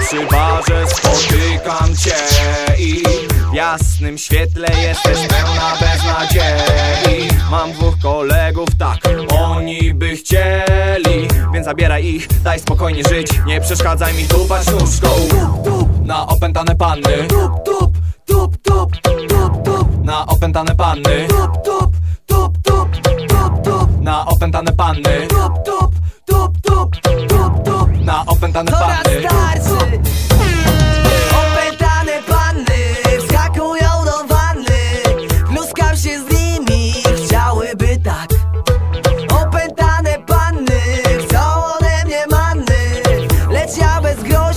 przy barze spotykam cię I w jasnym świetle jesteś pełna beznadziei. Mam dwóch kolegów, tak, oni by chcieli Więc zabieraj ich, daj spokojnie żyć. Nie przeszkadzaj mi tupać nóżką. Na opętane panny. Tup, tup, tup, tup, tup, tup, Na opętane panny. Tup, tup, tup, tup, tup, tup, Na opętane panny. Tup, tup, tup, na opętane panny. Opętane panny Wskakują do wanny. Pluskam się z nimi Chciałyby tak. Opętane panny Chcą ode mnie manny. Lecz ja bez grozy